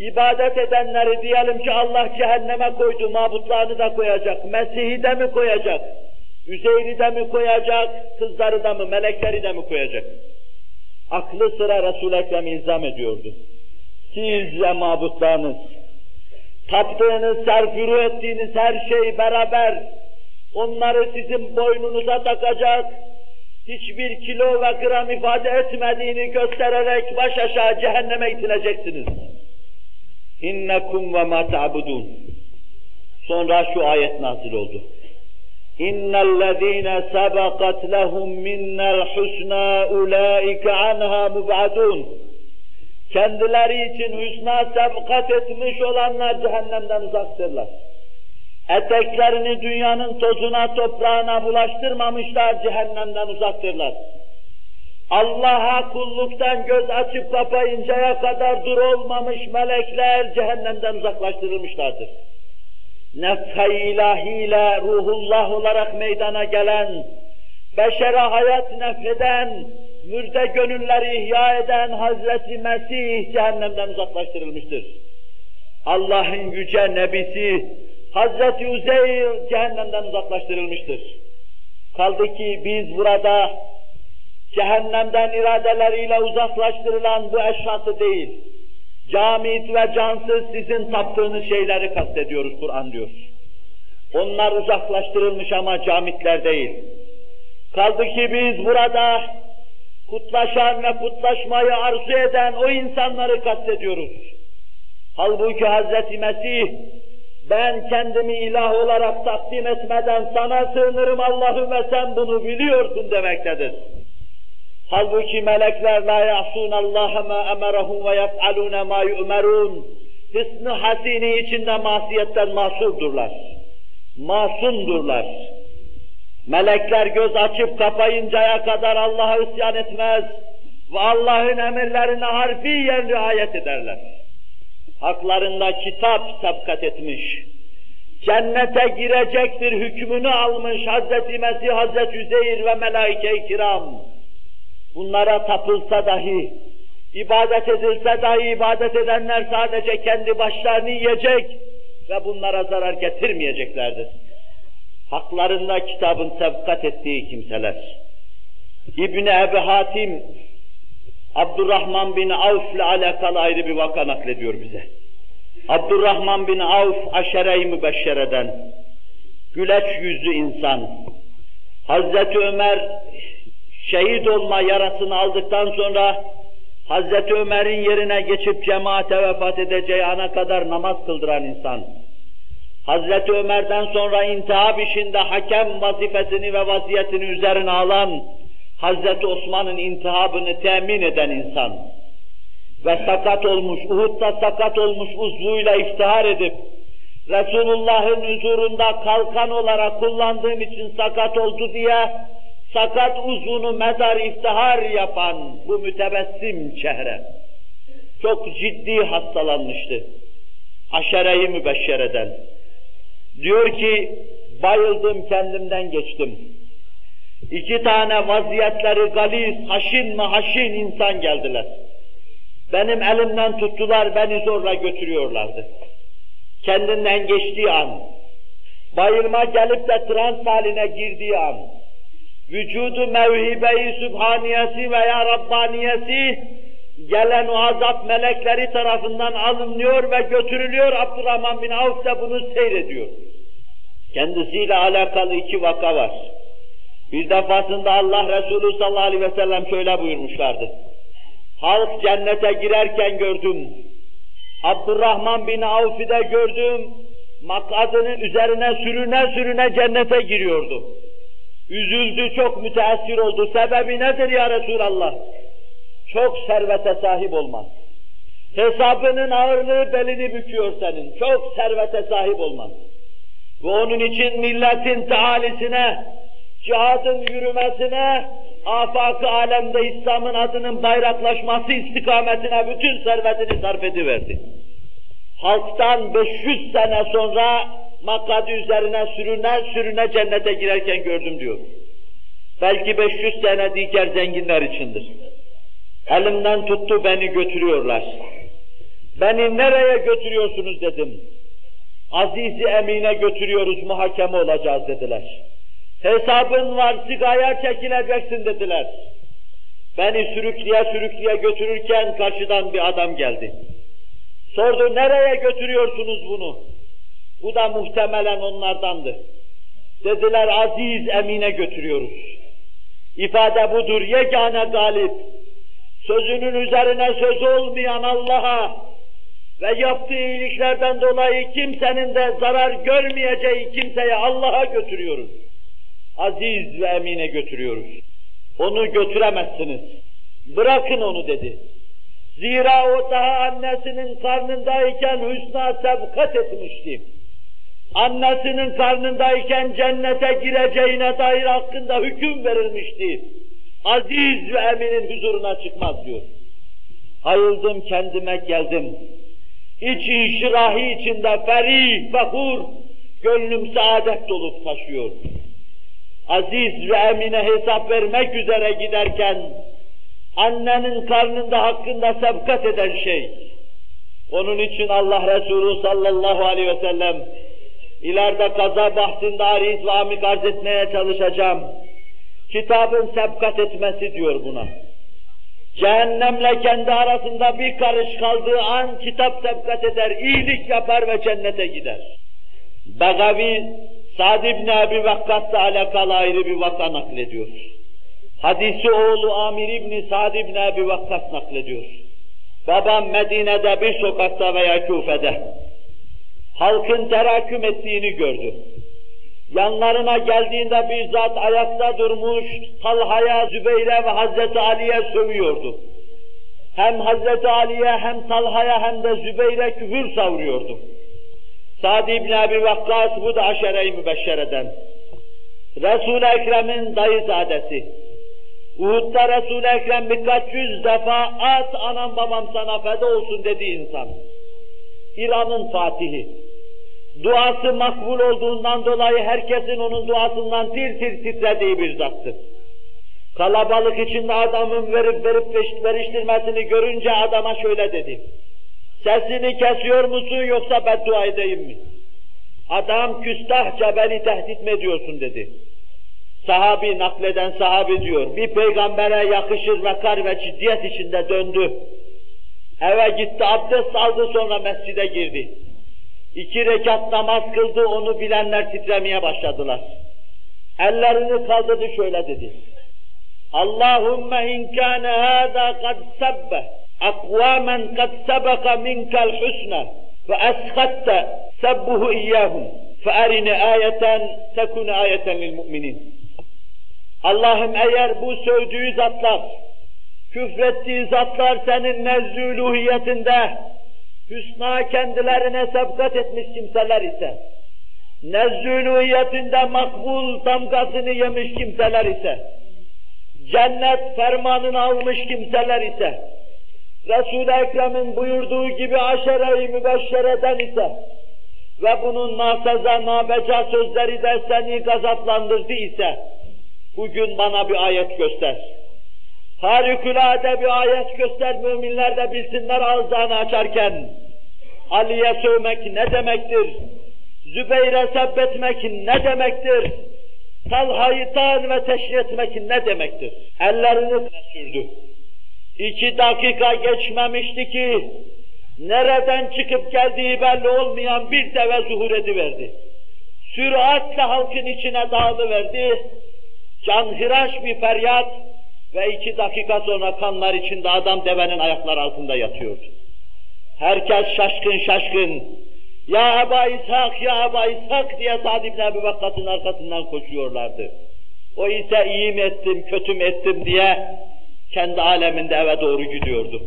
İbadet edenleri diyelim ki Allah cehenneme koydu, mabutlarını da koyacak, Mesih'i de mi koyacak, Üzeyr'i de mi koyacak, kızları da mı, melekleri de mi koyacak? Aklı sıra Resul-i Ekrem ilzam ediyordu. Siz ve mabutlarınız, taptığınız, serfuru ettiğiniz her şey beraber, onları sizin boynunuza takacak, hiçbir kilo ve gram ifade etmediğini göstererek baş aşağı cehenneme itileceksiniz. İnnekum ve ma ta'budun. Sonra şu ayet nazil oldu. İnnellezîne sebekat lehum minnel husnâ ulâike anhâ mub'adûn. Kendileri için hüsna sebkat etmiş olanlar cehennemden uzaktırlar. Eteklerini dünyanın tozuna toprağına bulaştırmamışlar, cehennemden uzaktırlar. Allah'a kulluktan göz açıp kapayıncaya kadar dur olmamış melekler cehennemden uzaklaştırılmışlardır. Nefhe ilahiyle ruhullah olarak meydana gelen, beşere hayat nefeden, mürde gönülleri ihya eden Hazreti Mesih cehennemden uzaklaştırılmıştır. Allah'ın yüce nebisi Hazreti Uzeyr cehennemden uzaklaştırılmıştır. Kaldı ki biz burada cehennemden iradeleriyle uzaklaştırılan bu eşyatı değil, camit ve cansız sizin taptığınız şeyleri kastediyoruz Kur'an diyor. Onlar uzaklaştırılmış ama camitler değil. Kaldı ki biz burada kutlaşan ve kutlaşmayı arzu eden o insanları kastediyoruz. Halbuki Hazreti Mesih ben kendimi ilah olarak takdim etmeden sana sığınırım Allah'ım ve sen bunu biliyorsun demektedir. Halbuki melekler la ya'sun Allah ma emerahum ve yef'alun ma yu'merun. Hısn-ı hasini içinde masiyetten masurdurlar. Masumdurlar. Melekler göz açıp kapayıncaya kadar Allah'a isyan etmez ve Allah'ın emirlerine harfiyen riayet ederler. Haklarında kitap sabkat etmiş, cennete girecektir hükmünü almış Hazreti Mesih, Hazreti Üzeyir ve melaike-i kiram. Bunlara tapılsa dahi, ibadet edilse dahi ibadet edenler sadece kendi başlarını yiyecek ve bunlara zarar getirmeyeceklerdir. Haklarında kitabın sevkat ettiği kimseler. İbni Ebi Hatim, Abdurrahman bin Avf ile alakalı ayrı bir vaka naklediyor bize. Abdurrahman bin Avf aşere-i mübeşşereden, güleç yüzlü insan. Hazreti Ömer şehit olma yarasını aldıktan sonra Hazreti Ömer'in yerine geçip cemaate vefat edeceği ana kadar namaz kıldıran insan. Hazreti Ömer'den sonra intihab işinde hakem vazifesini ve vaziyetini üzerine alan, Hazreti Osman'ın intihabını temin eden insan ve sakat olmuş, Uhud'da sakat olmuş uzvuyla iftihar edip, Resulullah'ın huzurunda kalkan olarak kullandığım için sakat oldu diye, sakat uzvunu medar iftihar yapan bu mütebessim çehre, çok ciddi hastalanmıştı. Aşere-i mübeşşereden. Diyor ki, bayıldım kendimden geçtim. İki tane vaziyetleri galis, haşin mi haşin insan geldiler. Benim elimden tuttular, beni zorla götürüyorlardı. Kendinden geçtiği an, bayılma gelip de trans haline girdiği an, vücudu mevhibe-i sübhaniyesi veya Rabbaniyesi gelen o azap melekleri tarafından alınıyor ve götürülüyor. Abdurrahman bin Avf da bunu seyrediyor. Kendisiyle alakalı iki vaka var. Bir defasında Allah Resulü sallallahu aleyhi ve sellem şöyle buyurmuşlardı. Halk cennete girerken gördüm. Abdurrahman bin Avf'i de gördüm. Makadının üzerine sürüne sürüne cennete giriyordu. Üzüldü, çok müteessir oldu. Sebebi nedir ya Resulallah? Çok servete sahip olman. Hesabının ağırlığı belini büküyor senin. Çok servete sahip olman. Ve onun için milletin taalisine, cihadın yürümesine, afak-ı alemde İslam'ın adının bayraklaşması istikametine bütün servetini sarf ediverdi. Halktan 500 sene sonra makadı üzerine sürüne sürüne cennete girerken gördüm diyor. Belki 500 sene diğer zenginler içindir. Elimden tuttu beni götürüyorlar. Beni nereye götürüyorsunuz dedim. Azizi Emine götürüyoruz, muhakeme olacağız dediler. Hesabın var, sigaya çekileceksin dediler. Beni sürükleye sürükleye götürürken karşıdan bir adam geldi. Sordu, nereye götürüyorsunuz bunu? Bu da muhtemelen onlardandı. Dediler, aziz emine götürüyoruz. İfade budur, yegane galip. Sözünün üzerine söz olmayan Allah'a ve yaptığı iyiliklerden dolayı kimsenin de zarar görmeyeceği kimseye Allah'a götürüyoruz. Aziz ve emine götürüyoruz. Onu götüremezsiniz. Bırakın onu dedi. Zira o daha annesinin karnındayken hüsna sebkat etmişti. Annesinin karnındayken cennete gireceğine dair hakkında hüküm verilmişti. Aziz ve eminin huzuruna çıkmaz diyor. Ayıldım kendime geldim. İç inşirahi içinde ferih, fakur, gönlüm saadet dolup taşıyor. Aziz ve emine hesap vermek üzere giderken, annenin karnında hakkında sebkat eden şey, onun için Allah Resulü sallallahu aleyhi ve sellem, ileride kaza bahsinde ariz ve amik arz etmeye çalışacağım. Kitabın sebkat etmesi diyor buna. Cehennemle kendi arasında bir karış kaldığı an kitap sebkat eder, iyilik yapar ve cennete gider. Begavi, Sa'd ibn Abi Vakkas'la alakalı ayrı bir vaka naklediyor. Hadisi oğlu Amir ibn Sa'd ibn Abi Vakkas naklediyor. Babam Medine'de bir sokakta veya Küfe'de halkın teraküm ettiğini gördü. Yanlarına geldiğinde bir zat ayakta durmuş, Talha'ya, Zübeyre ve Hazreti Ali'ye sövüyordu. Hem Hazreti Ali'ye hem Talha'ya hem de Zübeyre küfür savuruyordu. Sa'd ibn Abi Vakkas bu da aşere-i mübeşşereden. Resul-i Ekrem'in dayızadesi. Uhud'da Resul-i Ekrem birkaç yüz defa at anam babam sana feda olsun dedi insan. İran'ın fatihi duası makbul olduğundan dolayı herkesin onun duasından tir tir titrediği bir zattır. Kalabalık içinde adamın verip verip veriştirmesini görünce adama şöyle dedi. Sesini kesiyor musun yoksa beddua edeyim mi? Adam küstahça beni tehdit mi ediyorsun dedi. Sahabi nakleden sahabi diyor. Bir peygambere yakışır vekar ve ciddiyet içinde döndü. Eve gitti abdest aldı sonra mescide girdi. İki rekat namaz kıldı, onu bilenler titremeye başladılar. Ellerini kaldırdı şöyle dedi. Allahümme in kâne hâdâ kad sebbe akvâmen kad sebeka minkel husne ve eshatte sebbuhu iyyâhum fe erine ayeten tekune ayeten lil müminin. Allah'ım eğer bu sövdüğü zatlar, küfrettiği zatlar senin nezdü hüsna kendilerine sebkat etmiş kimseler ise, nezzülühiyetinde makbul damgasını yemiş kimseler ise, cennet fermanını almış kimseler ise, Resul-i Ekrem'in buyurduğu gibi aşere-i mübeşşereden ise ve bunun naseza nabeca sözleri de seni gazaplandırdı ise, bugün bana bir ayet göster. Harikulade bir ayet göster, müminler de bilsinler ağızlarını açarken, Ali'ye sövmek ne demektir? Zübeyir'e sebbetmek ne demektir? Talha'yı tan ve teşhir etmek ne demektir? Ellerini sürdü. İki dakika geçmemişti ki, nereden çıkıp geldiği belli olmayan bir deve zuhur ediverdi. Süratle halkın içine dağılıverdi, canhıraş bir feryat ve iki dakika sonra kanlar içinde adam devenin ayakları altında yatıyordu. Herkes şaşkın şaşkın. Ya Eba İshak, ya Eba İshak diye Sa'd ibn Ebi Vakkas'ın arkasından koşuyorlardı. O ise iyi mi ettim, kötü mü ettim diye kendi aleminde eve doğru gidiyordu.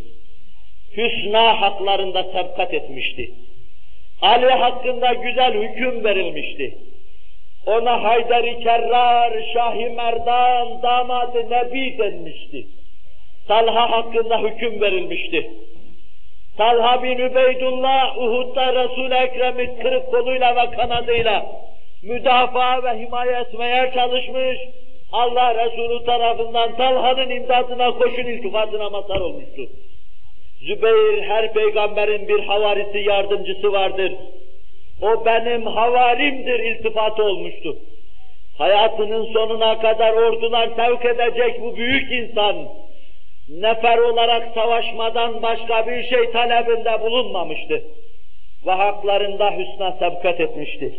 Hüsna haklarında sebkat etmişti. Ali hakkında güzel hüküm verilmişti. Ona Haydar-ı Kerrar, Şah-ı Merdan, damadı Nebi denmişti. Talha hakkında hüküm verilmişti. Talha bin Übeydullah Uhud'da Resul-i Ekrem'i kırık koluyla ve kanadıyla müdafaa ve himaye etmeye çalışmış. Allah Resulü tarafından Talha'nın imdadına koşun iltifatına mazhar olmuştu. Zübeyir her peygamberin bir havarisi yardımcısı vardır. O benim havarimdir iltifatı olmuştu. Hayatının sonuna kadar ordular sevk edecek bu büyük insan, nefer olarak savaşmadan başka bir şey talebinde bulunmamıştı. Ve haklarında hüsna sebkat etmişti.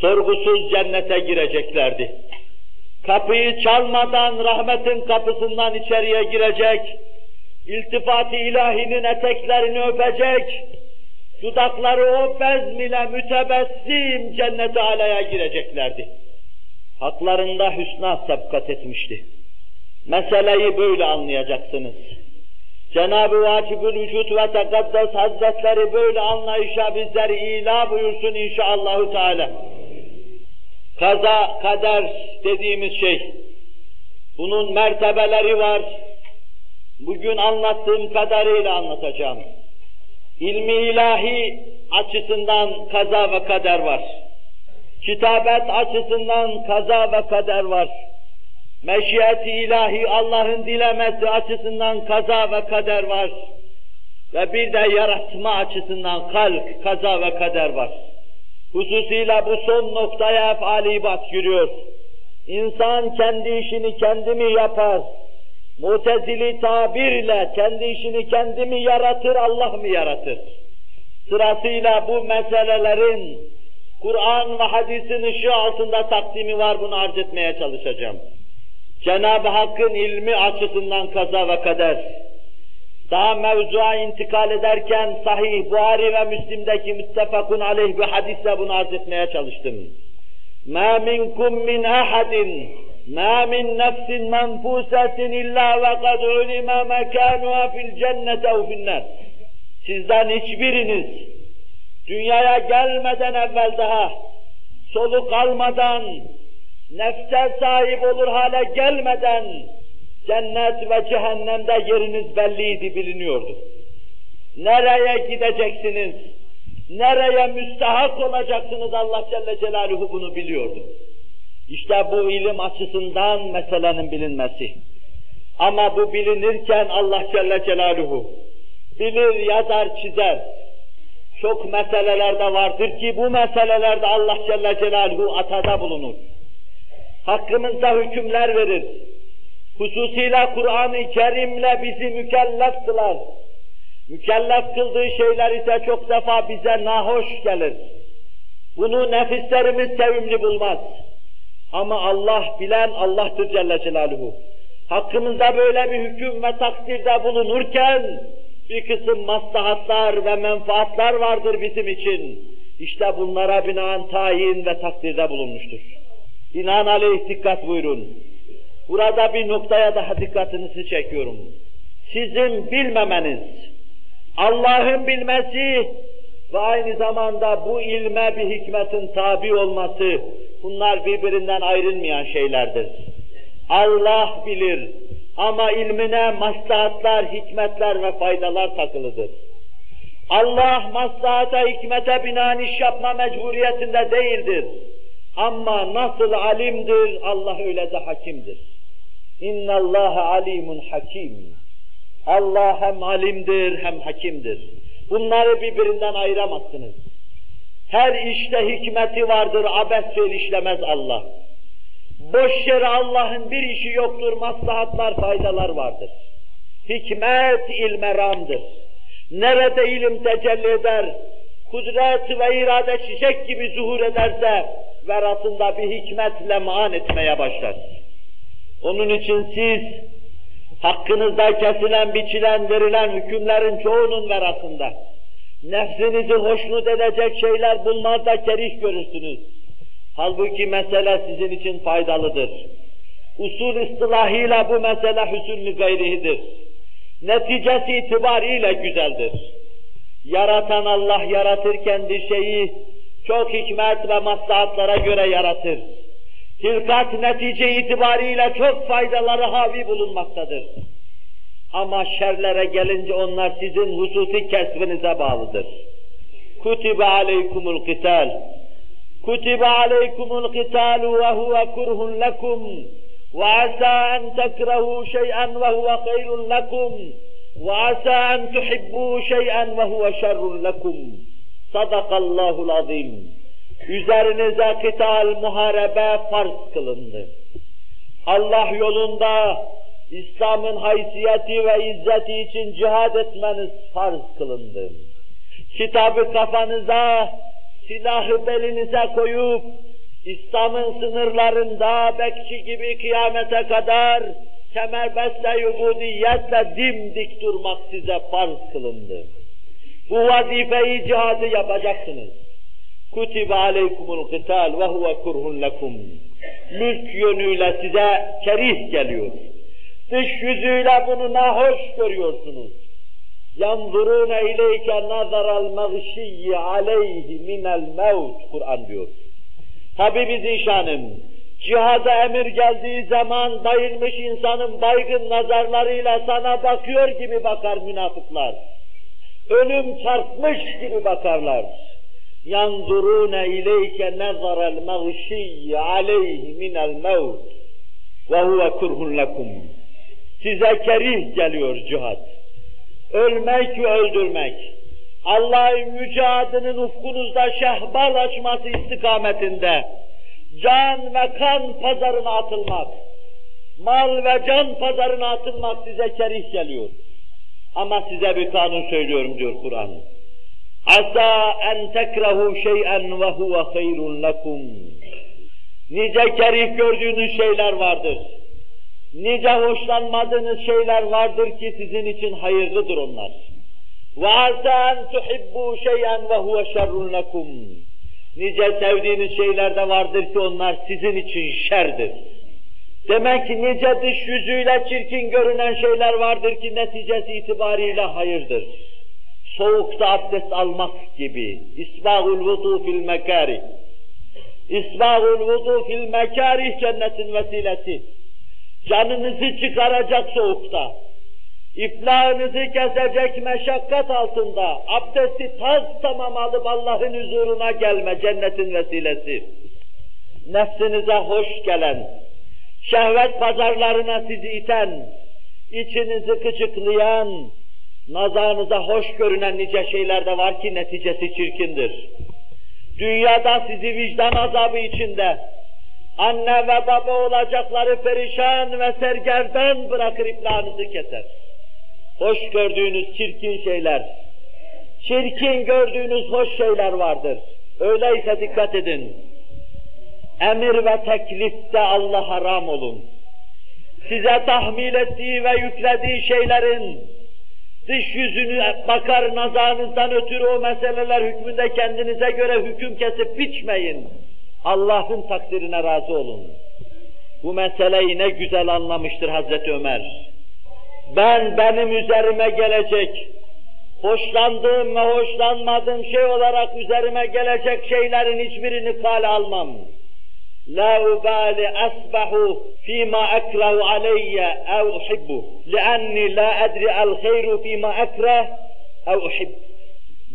Sorgusuz cennete gireceklerdi. Kapıyı çalmadan rahmetin kapısından içeriye girecek, iltifat-ı ilahinin eteklerini öpecek, dudakları o bezm ile mütebessim cennet alaya gireceklerdi. Haklarında hüsna sebkat etmişti. Meseleyi böyle anlayacaksınız. Cenab-ı Vacibül Vücut ve Tekaddes Hazretleri böyle anlayışa bizleri ila buyursun inşallahü teala. Kaza, kader dediğimiz şey, bunun mertebeleri var. Bugün anlattığım kadarıyla anlatacağım. İlmi ilahi açısından kaza ve kader var. Kitabet açısından kaza ve kader var. Meşiyeti ilahi Allah'ın dilemesi açısından kaza ve kader var. Ve bir de yaratma açısından halk, kaza ve kader var. Hususiyle bu son noktaya efali ibad giriyor. İnsan kendi işini kendi mi yapar? Mutezili tabirle kendi işini kendi mi yaratır, Allah mı yaratır? Sırasıyla bu meselelerin Kur'an ve hadisin ışığı altında takdimi var, bunu arz etmeye çalışacağım. Cenab-ı Hakk'ın ilmi açısından kaza ve kader. Daha mevzuya intikal ederken sahih Buhari ve Müslim'deki müttefakun aleyh bir hadisle bunu arz etmeye çalıştım. مَا مِنْكُمْ مِنْ أَحَدٍ مَا مِنْ نَفْسٍ مَنْفُوسَةٍ إِلَّا وَقَدْ عُلِمَ مَكَانُهَا فِي الْجَنَّةِ اَوْ فِي النَّارِ Sizden hiçbiriniz dünyaya gelmeden evvel daha soluk almadan nefse sahip olur hale gelmeden cennet ve cehennemde yeriniz belliydi, biliniyordu. Nereye gideceksiniz, nereye müstahak olacaksınız Allah Celle Celaluhu bunu biliyordu. İşte bu ilim açısından meselenin bilinmesi. Ama bu bilinirken Allah Celle Celaluhu bilir, yazar, çizer. Çok meseleler de vardır ki bu meselelerde Allah Celle Celaluhu atada bulunur hakkımızda hükümler verir. Hususiyle Kur'an-ı Kerim'le bizi mükellef kılar. Mükellef kıldığı şeyler ise çok defa bize nahoş gelir. Bunu nefislerimiz sevimli bulmaz. Ama Allah bilen Allah'tır Celle Celaluhu. Hakkımızda böyle bir hüküm ve takdirde bulunurken bir kısım maslahatlar ve menfaatlar vardır bizim için. İşte bunlara binaen tayin ve takdirde bulunmuştur. Binaenaleyh dikkat buyurun. Burada bir noktaya daha dikkatinizi çekiyorum. Sizin bilmemeniz, Allah'ın bilmesi ve aynı zamanda bu ilme bir hikmetin tabi olması, bunlar birbirinden ayrılmayan şeylerdir. Allah bilir ama ilmine maslahatlar, hikmetler ve faydalar takılıdır. Allah maslahata, hikmete binaen iş yapma mecburiyetinde değildir. Ama nasıl alimdir, Allah öyle de hakimdir. İnna Allah alimun hakim. Allah hem alimdir hem hakimdir. Bunları birbirinden ayıramazsınız. Her işte hikmeti vardır, abes fiil işlemez Allah. Boş yere Allah'ın bir işi yoktur, maslahatlar, faydalar vardır. Hikmet ilmeramdır. Nerede ilim tecelli eder, kudret ve irade çiçek gibi zuhur ederse, verasında bir hikmetle maan etmeye başlar. Onun için siz hakkınızda kesilen, biçilen, verilen hükümlerin çoğunun verasında nefsinizi hoşnut edecek şeyler bulmazda kerih görürsünüz. Halbuki mesele sizin için faydalıdır. Usul istilahıyla bu mesele hüsnü gayrihidir. Neticesi itibariyle güzeldir. Yaratan Allah yaratırken bir şeyi çok hikmet ve maslahatlara göre yaratır. Hilkat netice itibariyle çok faydaları havi bulunmaktadır. Ama şerlere gelince onlar sizin hususi kesbinize bağlıdır. Kutibe aleykumul qital. Kutibe aleykumul qitalu ve huve kurhun lekum. Ve asa en tekrehu şey'en ve huve hayrun lekum. وعسى أن تحبوا شيئا وهو شر لكم Sadakallahul azim. Üzerinize kıtal muharebe farz kılındı. Allah yolunda İslam'ın haysiyeti ve izzeti için cihad etmeniz farz kılındı. Kitabı kafanıza, silahı belinize koyup, İslam'ın sınırlarında bekçi gibi kıyamete kadar kemerbeste yubudiyetle dimdik durmak size farz kılındı. Bu vazifeyi cihadı yapacaksınız. Kutibe aleykumul kıtal ve huve kurhun lekum. Mülk yönüyle size kerih geliyor. Dış yüzüyle bunu nahoş görüyorsunuz. Yanzurune ileyke nazaral mağşiyyi aleyhi minel mevt. Kur'an diyor. Tabi biz şanım, cihada emir geldiği zaman bayılmış insanın baygın nazarlarıyla sana bakıyor gibi bakar münafıklar ölüm çarpmış gibi bakarlar. Yandurune ileyke nazarel mağşiyye aleyhi minel mevt ve huve kurhun lekum. Size kerih geliyor cihat. Ölmek ve öldürmek. Allah'ın mücadının ufkunuzda şehbal açması istikametinde can ve kan pazarına atılmak, mal ve can pazarına atılmak size kerih geliyor.'' Ama size bir kanun söylüyorum diyor Kur'an. Asa en tekrehu şey'en ve huve hayrun lekum. Nice kerih gördüğünüz şeyler vardır. Nice hoşlanmadığınız şeyler vardır ki sizin için hayırlıdır onlar. Ve asa en tuhibbu şey'en ve huve şerrun lekum. Nice sevdiğiniz şeyler de vardır ki onlar sizin için şerdir. Demek ki nice dış yüzüyle çirkin görünen şeyler vardır ki neticesi itibariyle hayırdır. Soğukta abdest almak gibi. İsbâhul vudu fil mekârih. İsbâhul vudu fil mekârih cennetin vesilesi. Canınızı çıkaracak soğukta İflahınızı kesecek meşakkat altında abdesti taz tamam alıp Allah'ın huzuruna gelme cennetin vesilesi. Nefsinize hoş gelen, şehvet pazarlarına sizi iten, içinizi kıçıklayan, nazarınıza hoş görünen nice şeyler de var ki neticesi çirkindir. Dünyada sizi vicdan azabı içinde, anne ve baba olacakları perişan ve sergerden bırakır iflahınızı keser hoş gördüğünüz çirkin şeyler, çirkin gördüğünüz hoş şeyler vardır. Öyleyse dikkat edin. Emir ve teklifte Allah haram olun. Size tahmil ettiği ve yüklediği şeylerin dış yüzünü bakar nazarınızdan ötürü o meseleler hükmünde kendinize göre hüküm kesip biçmeyin. Allah'ın takdirine razı olun. Bu meseleyi ne güzel anlamıştır Hazreti Ömer ben benim üzerime gelecek, hoşlandığım ve hoşlanmadığım şey olarak üzerime gelecek şeylerin hiçbirini kale almam. La ubali asbahu fima akrahu aleyye ev uhibbu. Lianni la adri el hayru fima akrah ev uhib.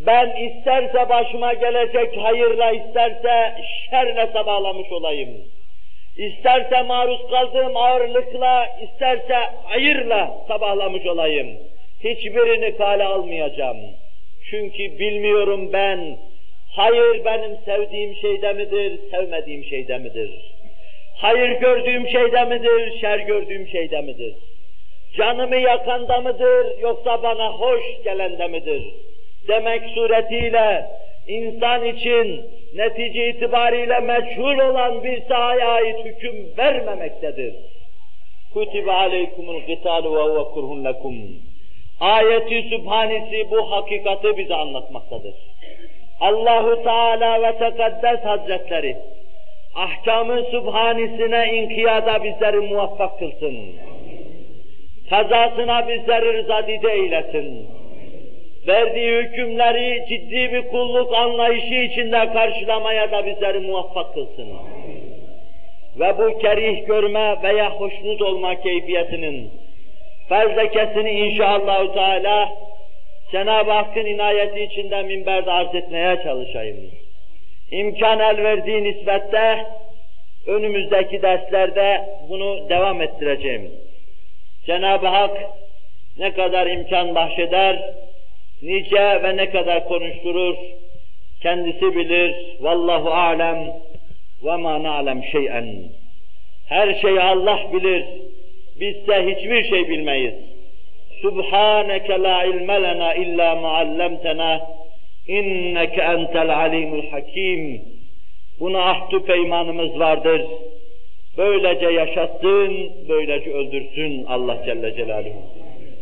Ben isterse başıma gelecek hayırla isterse şerle sabahlamış olayım. İsterse maruz kaldığım ağırlıkla, isterse hayırla sabahlamış olayım. Hiçbirini kale almayacağım. Çünkü bilmiyorum ben, hayır benim sevdiğim şeyde midir, sevmediğim şeyde midir? Hayır gördüğüm şeyde midir, şer gördüğüm şeyde midir? Canımı yakanda mıdır, yoksa bana hoş gelende midir? Demek suretiyle insan için netice itibariyle meçhul olan bir sahaya ait hüküm vermemektedir. Kutibe aleykumul gitalu ve huve kurhun lekum. Ayeti Sübhanesi bu hakikati bize anlatmaktadır. Allahu Teala ve Tekaddes Hazretleri ahkamı Sübhanisine inkiyada bizleri muvaffak kılsın. Kazasına bizleri rızadide eylesin verdiği hükümleri ciddi bir kulluk anlayışı içinde karşılamaya da bizleri muvaffak kılsın. Ve bu kerih görme veya hoşnut olma keyfiyetinin fezlekesini inşallah Teala Cenab-ı Hakk'ın inayeti içinde minberde arz etmeye çalışayım. İmkan el verdiği nispette önümüzdeki derslerde bunu devam ettireceğim. Cenab-ı Hak ne kadar imkan bahşeder, nice ve ne kadar konuşturur, kendisi bilir. Vallahu alem ve ma na'lem şey'en. Her şeyi Allah bilir. Bizse hiçbir şey bilmeyiz. Subhaneke la ilme lena illa muallemtena inneke entel alimul hakim. Buna ahdü peymanımız vardır. Böylece yaşattın, böylece öldürsün Allah Celle Celaluhu.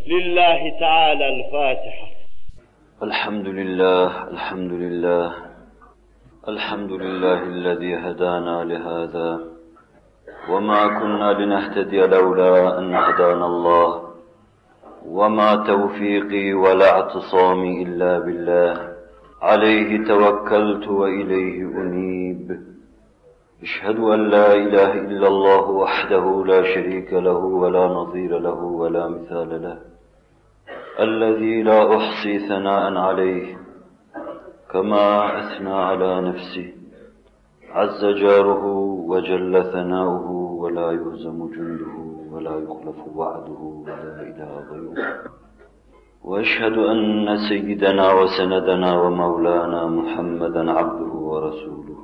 Lillahi Teala'l Fatiha. Elhamdülillah, elhamdülillah. Elhamdülillahillezî hedâna lihâzâ. وما كنا لنهتدي لولا أن هدانا الله وما توفيقي ولا اعتصامي إلا بالله. عليه توكلت وإليه أنيب. أشهد أن لا إله إلا الله وحده لا شريك له ولا نظير له ولا مثال له. الذي لا أحصي ثناء عليه كما أثنى على نفسه. عز جاره وجل ثناؤه ولا يهزم جنده. ولا يخلف وعده ولا إله غيره. وأشهد أن سيدنا وسندنا ومولانا محمدا عبده ورسوله.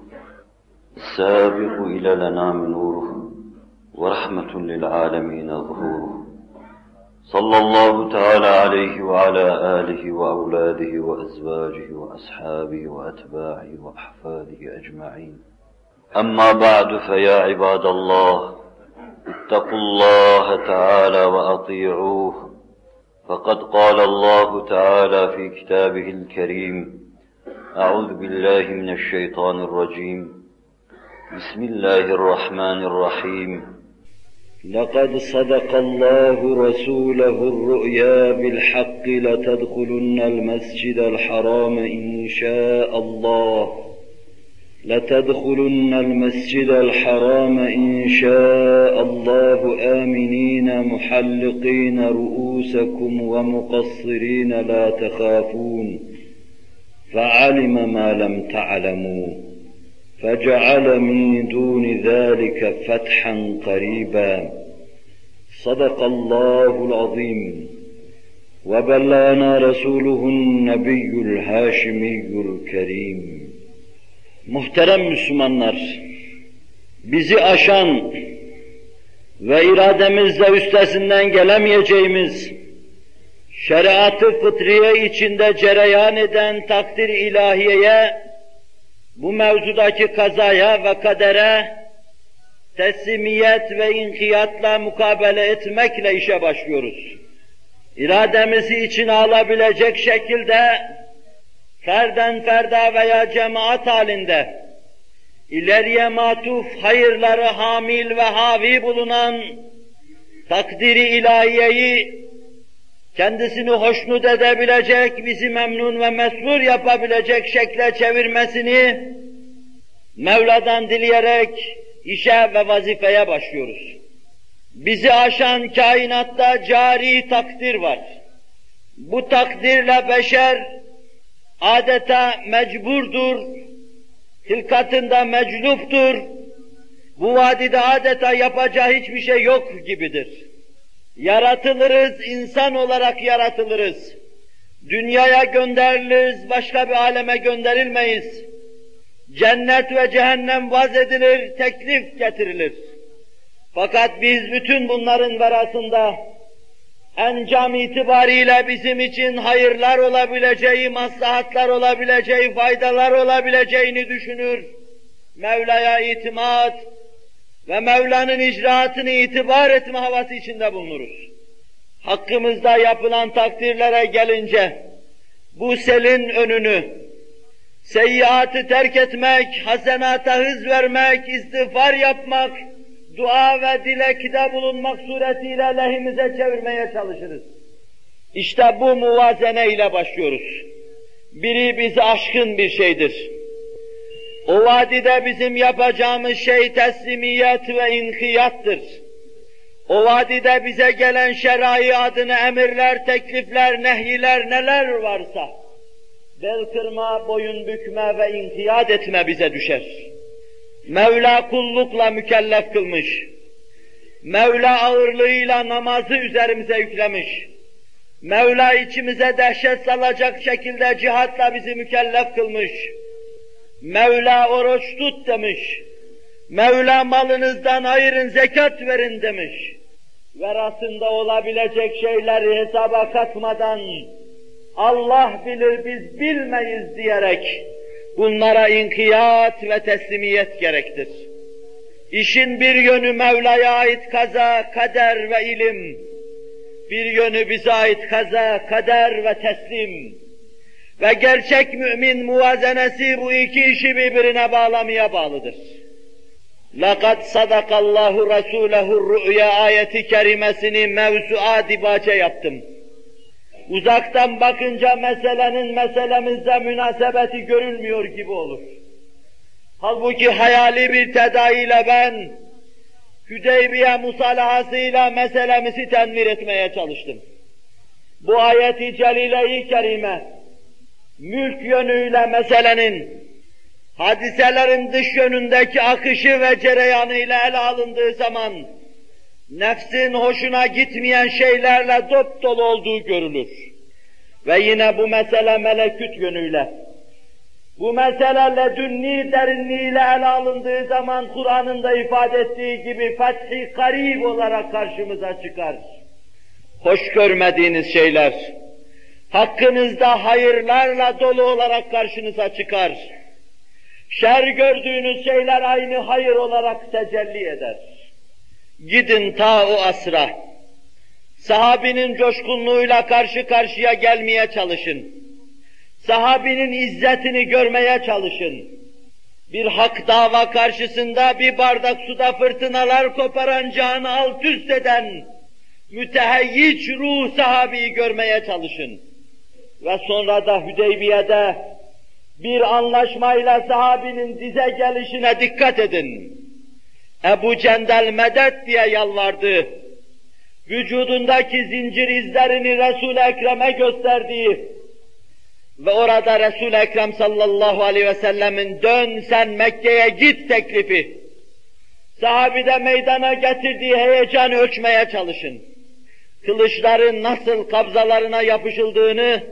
السابق إلى لنا من نوره ورحمة للعالمين ظهوره. صلى الله تعالى عليه وعلى آله وأولاده وأزواجه وأصحابه وأتباعه وأحفاده أجمعين. أما بعد فيا عباد الله اتقوا الله تعالى وأطيعوه. فقد قال الله تعالى في كتابه الكريم أعوذ بالله من الشيطان الرجيم. بسم الله الرحمن الرحيم. لقد صدق الله رسوله الرؤيا بالحق لتدخلن المسجد الحرام إن شاء الله. لتدخلن المسجد الحرام إن شاء الله آمنين محلقين رؤوسكم ومقصرين لا تخافون فعلم ما لم تعلموا فجعل من دون ذلك فتحا قريبا. صدق الله العظيم. وبلغنا رسوله النبي الهاشمي الكريم. Muhterem Müslümanlar, bizi aşan ve irademizle üstesinden gelemeyeceğimiz, şeriatı fıtriye içinde cereyan eden takdir ilahiyeye bu mevzudaki kazaya ve kadere teslimiyet ve inkiyatla mukabele etmekle işe başlıyoruz. İrademizi içine alabilecek şekilde ferden ferda veya cemaat halinde ileriye matuf hayırları hamil ve havi bulunan takdiri ilahiyeyi kendisini hoşnut edebilecek, bizi memnun ve mesrur yapabilecek şekle çevirmesini Mevla'dan dileyerek işe ve vazifeye başlıyoruz. Bizi aşan kainatta cari takdir var. Bu takdirle beşer adeta mecburdur, hilkatında mecluptur, bu vadide adeta yapacağı hiçbir şey yok gibidir. Yaratılırız, insan olarak yaratılırız. Dünyaya gönderiliriz, başka bir aleme gönderilmeyiz. Cennet ve cehennem vaz edilir, teklif getirilir. Fakat biz bütün bunların verasında encam itibariyle bizim için hayırlar olabileceği, maslahatlar olabileceği, faydalar olabileceğini düşünür. Mevla'ya itimat, ve Mevla'nın icraatını itibar etme havası içinde bulunuruz. Hakkımızda yapılan takdirlere gelince, bu selin önünü, seyyiatı terk etmek, hasenata hız vermek, istiğfar yapmak, dua ve dilekte bulunmak suretiyle lehimize çevirmeye çalışırız. İşte bu muvazene ile başlıyoruz. Biri bizi aşkın bir şeydir. O vadide bizim yapacağımız şey teslimiyet ve inkiyattır. O vadide bize gelen şerai adını emirler, teklifler, nehyiler neler varsa, bel kırma, boyun bükme ve inkiyat etme bize düşer. Mevla kullukla mükellef kılmış. Mevla ağırlığıyla namazı üzerimize yüklemiş. Mevla içimize dehşet salacak şekilde cihatla bizi mükellef kılmış. Mevla oruç tut demiş. Mevla malınızdan ayırın zekat verin demiş. Verasında olabilecek şeyleri hesaba katmadan Allah bilir biz bilmeyiz diyerek bunlara inkiyat ve teslimiyet gerektir. İşin bir yönü Mevla'ya ait kaza, kader ve ilim. Bir yönü bize ait kaza, kader ve teslim. Ve gerçek mümin muvazenesi bu iki işi birbirine bağlamaya bağlıdır. لَقَدْ صَدَقَ اللّٰهُ رَسُولَهُ الرُّؤْيَا ayeti kerimesini mevzu'a dibace yaptım. Uzaktan bakınca meselenin meselemizde münasebeti görülmüyor gibi olur. Halbuki hayali bir tedaiyle ben Hüdeybiye musalahasıyla meselemizi tenvir etmeye çalıştım. Bu ayeti celile-i kerime mülk yönüyle meselenin hadiselerin dış yönündeki akışı ve cereyanıyla ele alındığı zaman nefsin hoşuna gitmeyen şeylerle dop dolu olduğu görülür. Ve yine bu mesele meleküt yönüyle, bu mesele ledünni derinliğiyle ele alındığı zaman Kur'an'ın da ifade ettiği gibi fethi karib olarak karşımıza çıkar. Hoş görmediğiniz şeyler, hakkınızda hayırlarla dolu olarak karşınıza çıkar. Şer gördüğünüz şeyler aynı hayır olarak tecelli eder. Gidin ta o asra. Sahabinin coşkunluğuyla karşı karşıya gelmeye çalışın. Sahabinin izzetini görmeye çalışın. Bir hak dava karşısında bir bardak suda fırtınalar koparan canı alt üst eden müteheyyiç ruh sahabiyi görmeye çalışın. Ve sonra da Hüdeybiye'de bir anlaşmayla sahabinin dize gelişine dikkat edin. Ebu Cendel medet diye yalvardı. Vücudundaki zincir izlerini Resul-i Ekrem'e gösterdiği ve orada Resul-i Ekrem sallallahu aleyhi ve sellemin dön sen Mekke'ye git teklifi, sahabide meydana getirdiği heyecanı ölçmeye çalışın. Kılıçların nasıl kabzalarına yapışıldığını,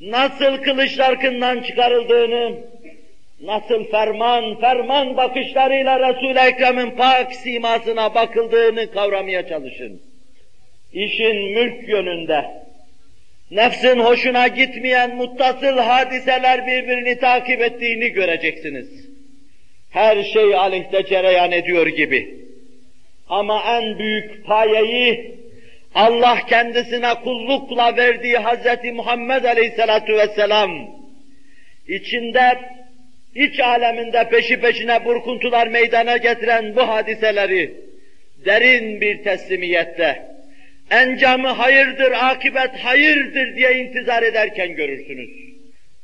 nasıl kılıçlar çıkarıldığını, nasıl ferman, ferman bakışlarıyla Resul-i Ekrem'in pak simasına bakıldığını kavramaya çalışın. İşin mülk yönünde, nefsin hoşuna gitmeyen muttasıl hadiseler birbirini takip ettiğini göreceksiniz. Her şey aleyhte cereyan ediyor gibi. Ama en büyük payeyi Allah kendisine kullukla verdiği Hz. Muhammed Aleyhisselatu Vesselam içinde iç aleminde peşi peşine burkuntular meydana getiren bu hadiseleri derin bir teslimiyetle encamı hayırdır, akibet hayırdır diye intizar ederken görürsünüz.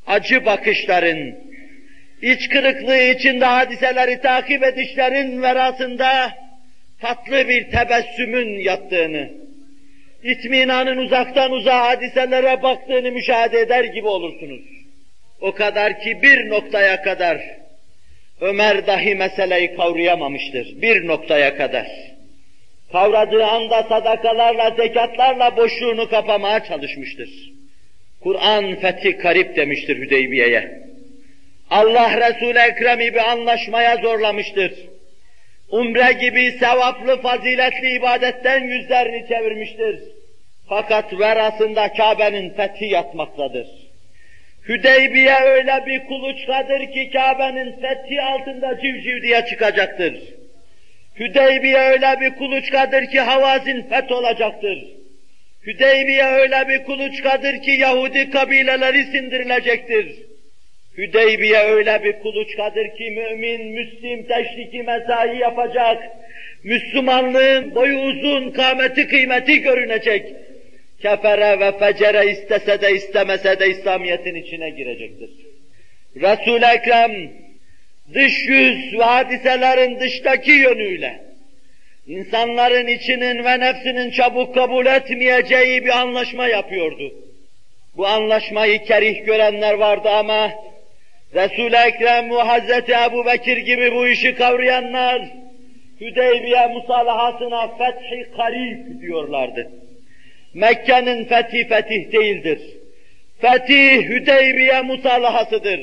Acı bakışların, iç kırıklığı içinde hadiseleri takip edişlerin verasında tatlı bir tebessümün yattığını, itminanın uzaktan uzağa hadiselere baktığını müşahede eder gibi olursunuz. O kadar ki bir noktaya kadar Ömer dahi meseleyi kavrayamamıştır. Bir noktaya kadar. Kavradığı anda sadakalarla, zekatlarla boşluğunu kapamaya çalışmıştır. Kur'an fethi karip demiştir Hüdeybiye'ye. Allah Resul-i Ekrem'i bir anlaşmaya zorlamıştır. Umre gibi sevaplı, faziletli ibadetten yüzlerini çevirmiştir. Fakat verasında Kabe'nin fethi yatmaktadır. Hüdeybiye öyle bir kuluçkadır ki Kabe'nin fethi altında civciv diye çıkacaktır. Hüdeybiye öyle bir kuluçkadır ki Havazin feth olacaktır. Hüdeybiye öyle bir kuluçkadır ki Yahudi kabileleri sindirilecektir. Hüdeybiye öyle bir kuluçkadır ki mümin, müslim teşriki mesai yapacak. Müslümanlığın boyu uzun, kâmeti kıymeti görünecek. Kefere ve fecere istese de istemese de İslamiyet'in içine girecektir. Resul-i Ekrem dış yüz ve hadiselerin dıştaki yönüyle, insanların içinin ve nefsinin çabuk kabul etmeyeceği bir anlaşma yapıyordu. Bu anlaşmayı kerih görenler vardı ama Resul-i Ekrem ve Hazreti Ebu Bekir gibi bu işi kavrayanlar Hüdeybiye musalahasına fethi karib diyorlardı. Mekke'nin fethi fetih değildir. Fetih Hüdeybiye musalahasıdır.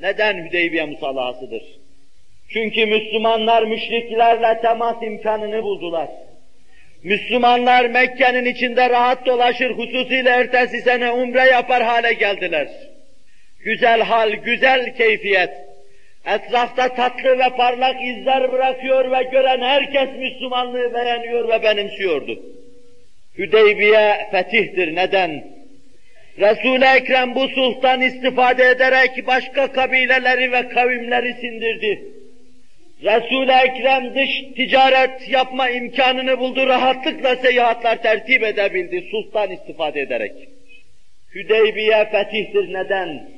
Neden Hüdeybiye musalahasıdır? Çünkü Müslümanlar müşriklerle temas imkanını buldular. Müslümanlar Mekke'nin içinde rahat dolaşır, hususiyle ertesi sene umre yapar hale geldiler. Güzel hal, güzel keyfiyet. Etrafta tatlı ve parlak izler bırakıyor ve gören herkes Müslümanlığı beğeniyor ve benimsiyordu. Hüdeybiye fetihtir. Neden? Resul-i Ekrem bu sulhtan istifade ederek başka kabileleri ve kavimleri sindirdi. Resul-i Ekrem dış ticaret yapma imkanını buldu, rahatlıkla seyahatler tertip edebildi sulhtan istifade ederek. Hüdeybiye fetihtir neden?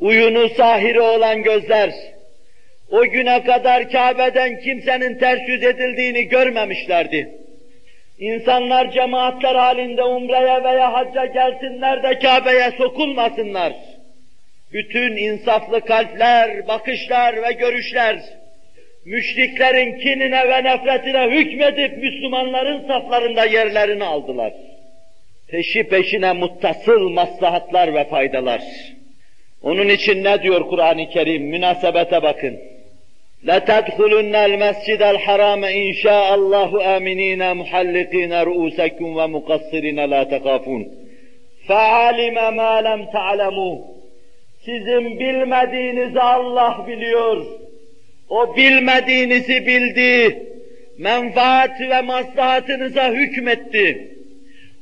Uyunu sahiri olan gözler, o güne kadar Kabe'den kimsenin ters yüz edildiğini görmemişlerdi. İnsanlar cemaatler halinde umreye veya hacca gelsinler de Kabe'ye sokulmasınlar. Bütün insaflı kalpler, bakışlar ve görüşler, müşriklerin kinine ve nefretine hükmedip Müslümanların saflarında yerlerini aldılar. Peşi peşine muttasıl maslahatlar ve faydalar. Onun için ne diyor Kur'an-ı Kerim? Münasebete bakın. لَتَدْخُلُنَّ الْمَسْجِدَ الْحَرَامَ اِنْ شَاءَ اللّٰهُ آمِن۪ينَ مُحَلِّق۪ينَ رُؤُسَكُمْ وَمُقَصِّرِينَ لَا تَخَافُونَ فَعَلِمَ مَا لَمْ تَعْلَمُوا Sizin bilmediğinizi Allah biliyor. O bilmediğinizi bildi. Menfaat ve maslahatınıza hükmetti.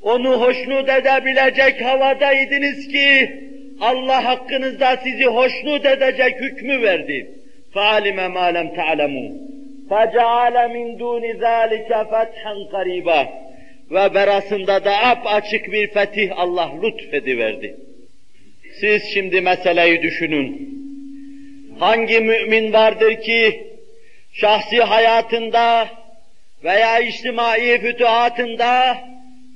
Onu hoşnut edebilecek havadaydınız ki Allah hakkınızda sizi hoşnut edecek hükmü verdi. فَعَلِمَ مَا لَمْ تَعْلَمُوا فَجَعَلَ مِنْ دُونِ ذَٰلِكَ فَتْحًا قَرِيبًا Ve berasında da ap açık bir fetih Allah lütfediverdi. Siz şimdi meseleyi düşünün. Hangi mümin vardır ki şahsi hayatında veya içtimai fütuhatında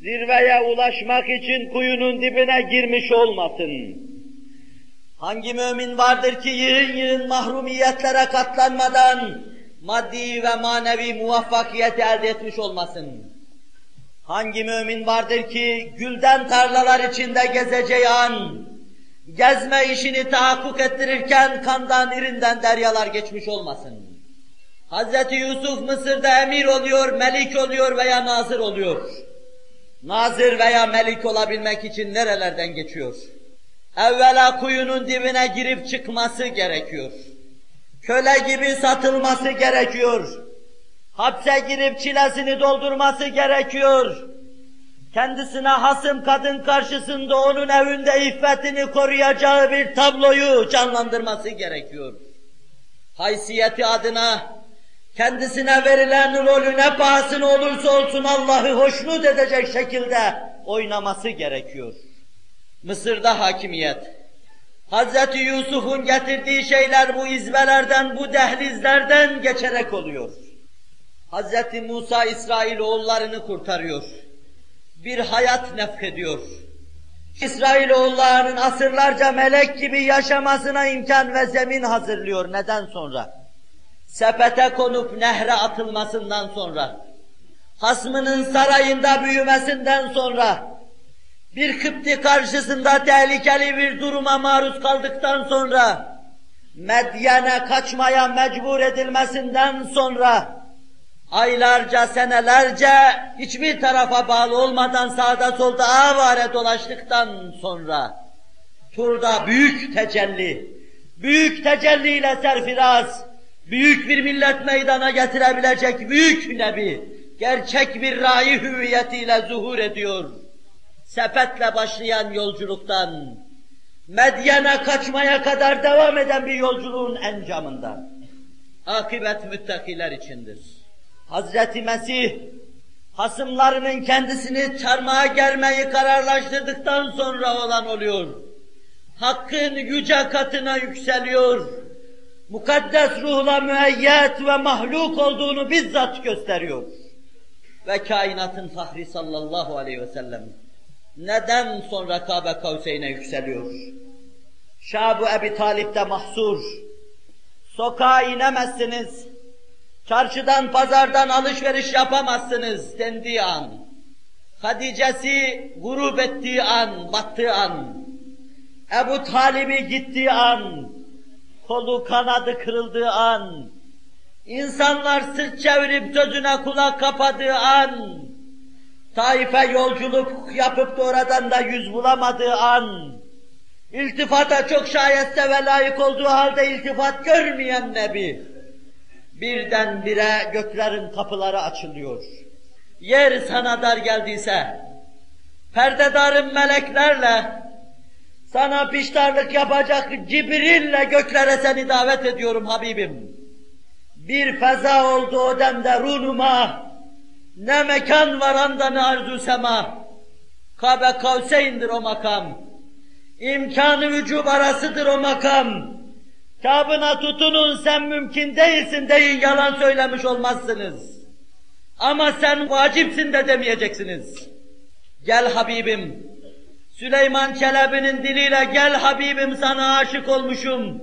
zirveye ulaşmak için kuyunun dibine girmiş olmasın? Hangi mümin vardır ki yığın yığın mahrumiyetlere katlanmadan maddi ve manevi muvaffakiyet elde etmiş olmasın? Hangi mümin vardır ki gülden tarlalar içinde gezeceği an, gezme işini tahakkuk ettirirken kandan irinden deryalar geçmiş olmasın? Hz. Yusuf Mısır'da emir oluyor, melik oluyor veya nazır oluyor. Nazır veya melik olabilmek için nerelerden geçiyor? Evvela kuyunun dibine girip çıkması gerekiyor. Köle gibi satılması gerekiyor. Hapse girip çilesini doldurması gerekiyor. Kendisine hasım kadın karşısında onun evinde iffetini koruyacağı bir tabloyu canlandırması gerekiyor. Haysiyeti adına kendisine verilen rolü ne pahasına olursa olsun Allah'ı hoşnut edecek şekilde oynaması gerekiyor. Mısır'da hakimiyet. Hazreti Yusuf'un getirdiği şeyler bu izbelerden, bu dehlizlerden geçerek oluyor. Hazreti Musa İsrail oğullarını kurtarıyor. Bir hayat nefkediyor. İsrail oğullarının asırlarca melek gibi yaşamasına imkan ve zemin hazırlıyor. Neden sonra? Sepete konup nehre atılmasından sonra, hasmının sarayında büyümesinden sonra, bir Kıpti karşısında tehlikeli bir duruma maruz kaldıktan sonra, Medyen'e kaçmaya mecbur edilmesinden sonra, aylarca, senelerce hiçbir tarafa bağlı olmadan sağda solda avare dolaştıktan sonra, Tur'da büyük tecelli, büyük tecelliyle serfiraz, büyük bir millet meydana getirebilecek büyük nebi, gerçek bir rai hüviyetiyle zuhur ediyor sepetle başlayan yolculuktan, Medyen'e kaçmaya kadar devam eden bir yolculuğun encamında. Akibet müttakiler içindir. Hazreti Mesih, hasımlarının kendisini çarmıha germeyi kararlaştırdıktan sonra olan oluyor. Hakkın yüce katına yükseliyor. Mukaddes ruhla müeyyet ve mahluk olduğunu bizzat gösteriyor. Ve kainatın fahri sallallahu aleyhi ve sellem neden sonra Kabe Kavseyn'e yükseliyor? Şabu Ebi Talip'te mahsur. Sokağa inemezsiniz. Çarşıdan, pazardan alışveriş yapamazsınız dendiği an. Hadice'si grup ettiği an, battığı an, Ebu Talib'i gittiği an, kolu kanadı kırıldığı an, insanlar sırt çevirip sözüne kulak kapadığı an, Taif'e yolculuk yapıp da oradan da yüz bulamadığı an, iltifata çok şayeste ve layık olduğu halde iltifat görmeyen Nebi, birdenbire göklerin kapıları açılıyor. Yer sana dar geldiyse, perdedarın meleklerle, sana piştarlık yapacak Cibril'le göklere seni davet ediyorum Habibim. Bir feza oldu o demde runuma, ne mekan var anda ne arzu sema. Kabe kavseyndir o makam. İmkanı vücub arasıdır o makam. Kabına tutunun sen mümkün değilsin deyin yalan söylemiş olmazsınız. Ama sen vacipsin de demeyeceksiniz. Gel Habibim. Süleyman Çelebi'nin diliyle gel Habibim sana aşık olmuşum.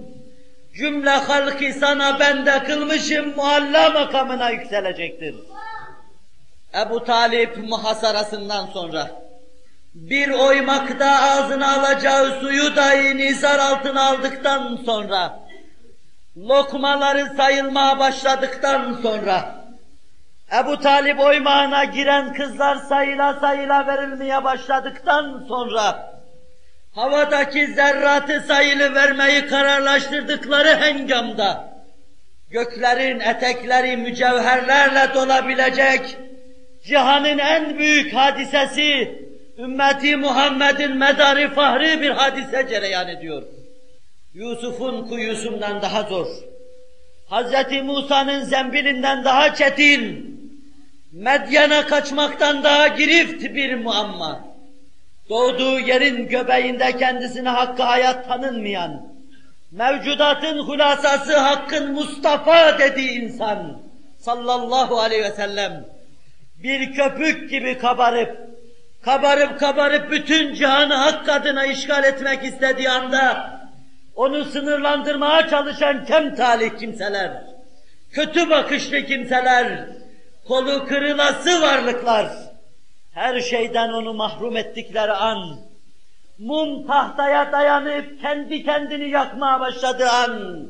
Cümle halkı sana ben de kılmışım mualla makamına yükselecektir. Ebu Talip muhasarasından sonra bir oymakta ağzına alacağı suyu dahi nizar altına aldıktan sonra lokmaları sayılmaya başladıktan sonra Ebu Talip oymağına giren kızlar sayıla sayıla verilmeye başladıktan sonra havadaki zerratı sayılı vermeyi kararlaştırdıkları hengamda göklerin etekleri mücevherlerle dolabilecek cihanın en büyük hadisesi ümmeti Muhammed'in medarı fahri bir hadise cereyan ediyor. Yusuf'un kuyusundan daha zor. Hz. Musa'nın zembilinden daha çetin. Medyen'e kaçmaktan daha girift bir muamma. Doğduğu yerin göbeğinde kendisine hakkı hayat tanınmayan, mevcudatın hulasası hakkın Mustafa dediği insan sallallahu aleyhi ve sellem bir köpük gibi kabarıp, kabarıp kabarıp bütün cihanı hak adına işgal etmek istediği anda onu sınırlandırmaya çalışan kem talih kimseler, kötü bakışlı kimseler, kolu kırılası varlıklar, her şeyden onu mahrum ettikleri an, mum tahtaya dayanıp kendi kendini yakmaya başladığı an,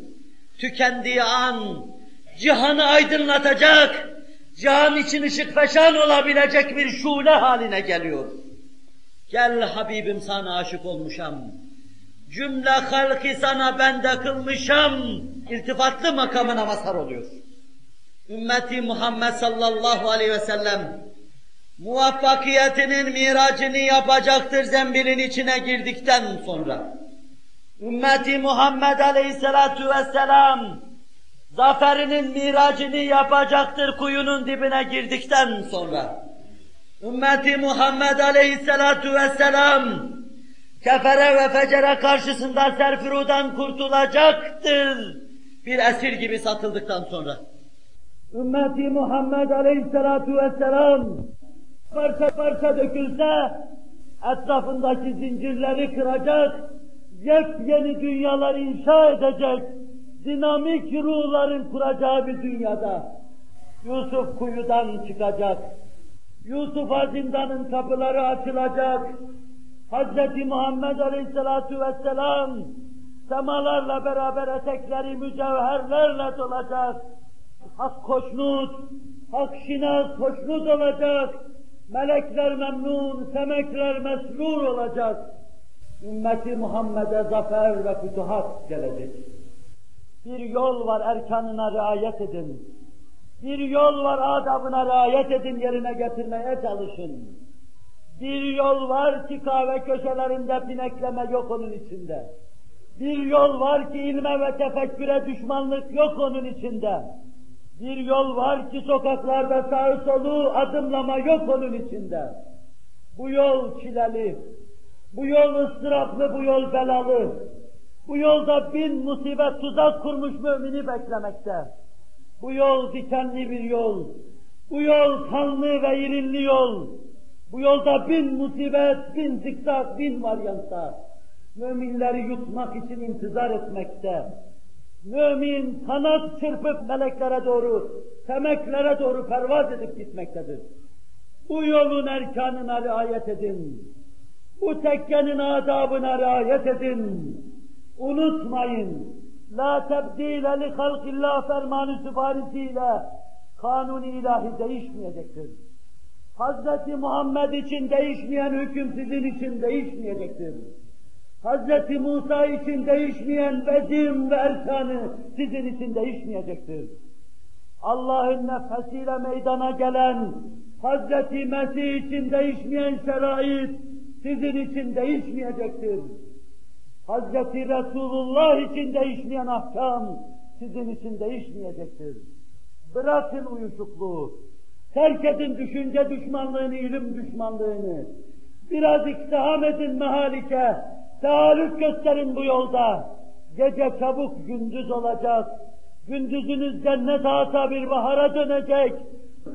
tükendiği an, cihanı aydınlatacak, cihan için ışık feşan olabilecek bir şule haline geliyor. Gel Habibim sana aşık olmuşam. Cümle halkı sana bende kılmışam. İltifatlı makamına mazhar oluyor. Ümmeti Muhammed sallallahu aleyhi ve sellem muvaffakiyetinin miracını yapacaktır zembilin içine girdikten sonra. Ümmeti Muhammed aleyhissalatu vesselam zaferinin miracını yapacaktır kuyunun dibine girdikten sonra. Ümmeti Muhammed aleyhissalatu vesselam kefere ve fecere karşısında serfirudan kurtulacaktır. Bir esir gibi satıldıktan sonra. Ümmeti Muhammed aleyhissalatu vesselam parça parça dökülse etrafındaki zincirleri kıracak, yepyeni dünyalar inşa edecek, dinamik ruhların kuracağı bir dünyada Yusuf kuyudan çıkacak, Yusuf'a zindanın kapıları açılacak, Hz. Muhammed Aleyhisselatu Vesselam semalarla beraber etekleri mücevherlerle dolacak, hak koşnut, hak şinas hoşnut olacak, melekler memnun, semekler mesrur olacak, ümmeti Muhammed'e zafer ve fütuhat gelecek. Bir yol var erkanına riayet edin. Bir yol var adabına riayet edin yerine getirmeye çalışın. Bir yol var ki kahve köşelerinde pinekleme yok onun içinde. Bir yol var ki ilme ve tefekküre düşmanlık yok onun içinde. Bir yol var ki sokaklarda sağı solu adımlama yok onun içinde. Bu yol çileli, bu yol ıstıraplı, bu yol belalı. Bu yolda bin musibet tuzak kurmuş mümini beklemekte. Bu yol dikenli bir yol. Bu yol kanlı ve irinli yol. Bu yolda bin musibet, bin zikzak, bin varyantta. Müminleri yutmak için intizar etmekte. Mümin kanat çırpıp meleklere doğru, semeklere doğru pervaz edip gitmektedir. Bu yolun erkanına riayet edin. Bu tekkenin adabına riayet edin. Unutmayın. La tebdile li halkillah fermanı süfarisiyle kanun ilahi değişmeyecektir. Hazreti Muhammed için değişmeyen hüküm sizin için değişmeyecektir. Hazreti Musa için değişmeyen vezim ve erkanı sizin için değişmeyecektir. Allah'ın nefesiyle meydana gelen Hazreti Mesih için değişmeyen şerait sizin için değişmeyecektir. Hazreti Resulullah için değişmeyen ahkam sizin için değişmeyecektir. Bırakın uyuşukluğu, terk edin düşünce düşmanlığını, ilim düşmanlığını. Biraz iktiham edin mehalike, Tealüf gösterin bu yolda. Gece çabuk gündüz olacak. Gündüzünüz cennet ata bir bahara dönecek.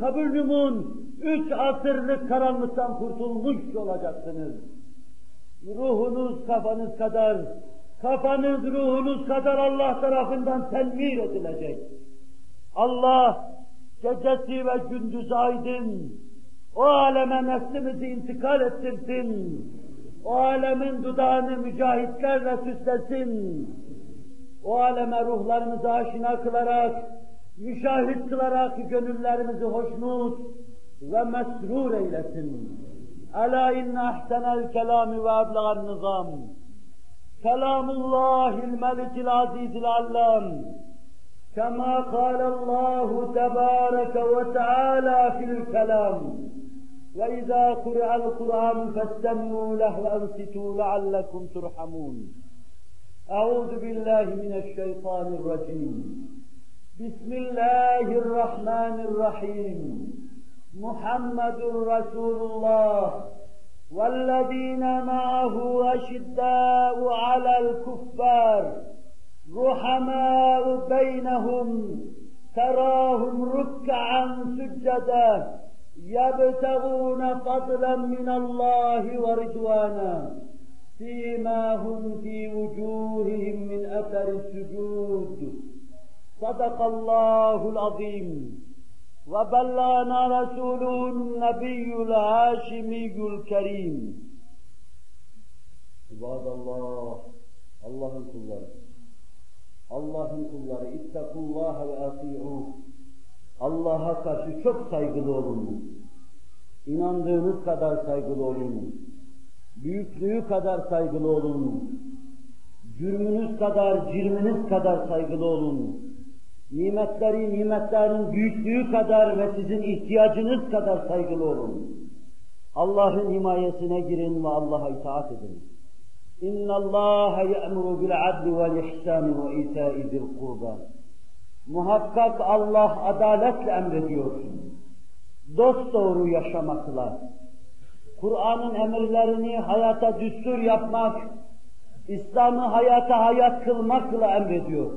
Kabulümün üç asırlık karanlıktan kurtulmuş olacaksınız. Ruhunuz kafanız kadar, kafanız ruhunuz kadar Allah tarafından tenvir edilecek. Allah gecesi ve gündüz aydın, o aleme neslimizi intikal ettirsin o alemin dudağını mücahitlerle süslesin. O aleme ruhlarımızı aşina kılarak, müşahit kılarak gönüllerimizi hoşnut ve mesrur eylesin. Ela inne ahsenel kelami ve eblegan nizam. Kelamullahil melikil azizil allam. كما قال الله تبارك وتعالى في الكلام وإذا قرأ القرآن فاستمعوا له وأنصتوا لعلكم ترحمون أعوذ بالله من الشيطان الرجيم بسم الله الرحمن الرحيم محمد رسول الله والذين معه أشداء على الكفار رحماء بينهم تراهم ركعا سجدا يبتغون فضلا من الله ورضوانا فيما هم في وجوههم من أثر السجود. صدق الله العظيم. وبلغنا رسوله النبي الهاشمي الكريم عباد الله Allah'ın kulları, Allah'ın kulları, ittakullaha ve ati'uh. Allah'a karşı çok saygılı olun. İnandığınız kadar saygılı olun. Büyüklüğü kadar saygılı olun. Cürmünüz kadar, cirminiz kadar saygılı olun. Nimetleri, nimetlerin büyüklüğü kadar ve sizin ihtiyacınız kadar saygılı olun. Allah'ın himayesine girin ve Allah'a itaat edin. Bil adli vel ihsan ve ita'i zil kurba. Muhakkak Allah adaletle emrediyor. Dost doğru yaşamakla, Kur'an'ın emirlerini hayata düstur yapmak, İslam'ı hayata hayat kılmakla emrediyor.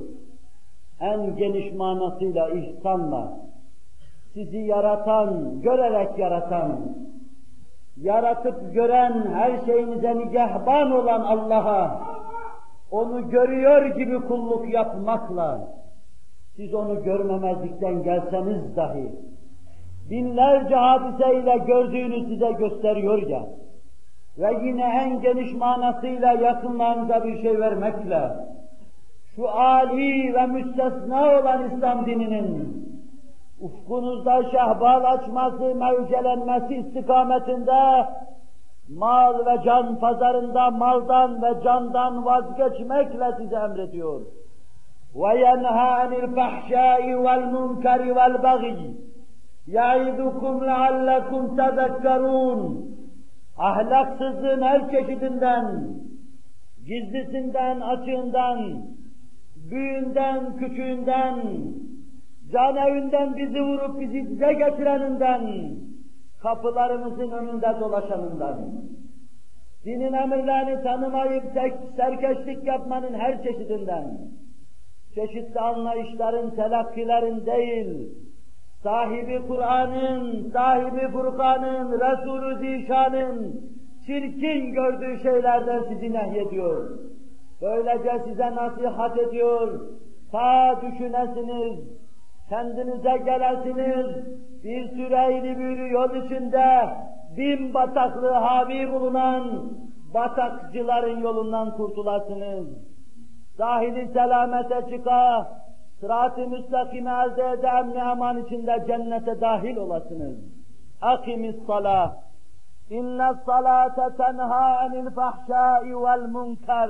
En geniş manasıyla ihsanla, sizi yaratan, görerek yaratan, yaratıp gören, her şeyinize nigahban olan Allah'a, onu görüyor gibi kulluk yapmakla, siz onu görmemezlikten gelseniz dahi, binlerce hadiseyle gördüğünü size gösteriyor ya, ve yine en geniş manasıyla yakınlarınıza bir şey vermekle, şu âli ve müstesna olan İslam dininin, ufkunuzda şehbal açması, mevcelenmesi istikametinde, mal ve can pazarında maldan ve candan vazgeçmekle size emrediyor. وينهى عن الفحشاء والمنكر والبغي يعظكم لعلكم تذكرون ahlaksızlığın her çeşidinden, gizlisinden, açığından, büyüğünden, küçüğünden, can evinden bizi vurup bizi dize getireninden, kapılarımızın önünde dolaşanından, dinin emirlerini tanımayıp serkeşlik yapmanın her çeşidinden, çeşitli anlayışların, telakkilerin değil, sahibi Kur'an'ın, sahibi Furkan'ın, Resulü Zişan'ın çirkin gördüğü şeylerden sizi nehyediyor. Böylece size nasihat ediyor, ta düşünesiniz, kendinize gelesiniz, bir süreyli bir yol içinde bin bataklığı havi bulunan batakçıların yolundan kurtulasınız. Sahili selamete çıka, sırat-ı müstakime elde ede emni içinde cennete dahil olasınız. Akimis salah. İnne salate tenha anil fahşai vel munker.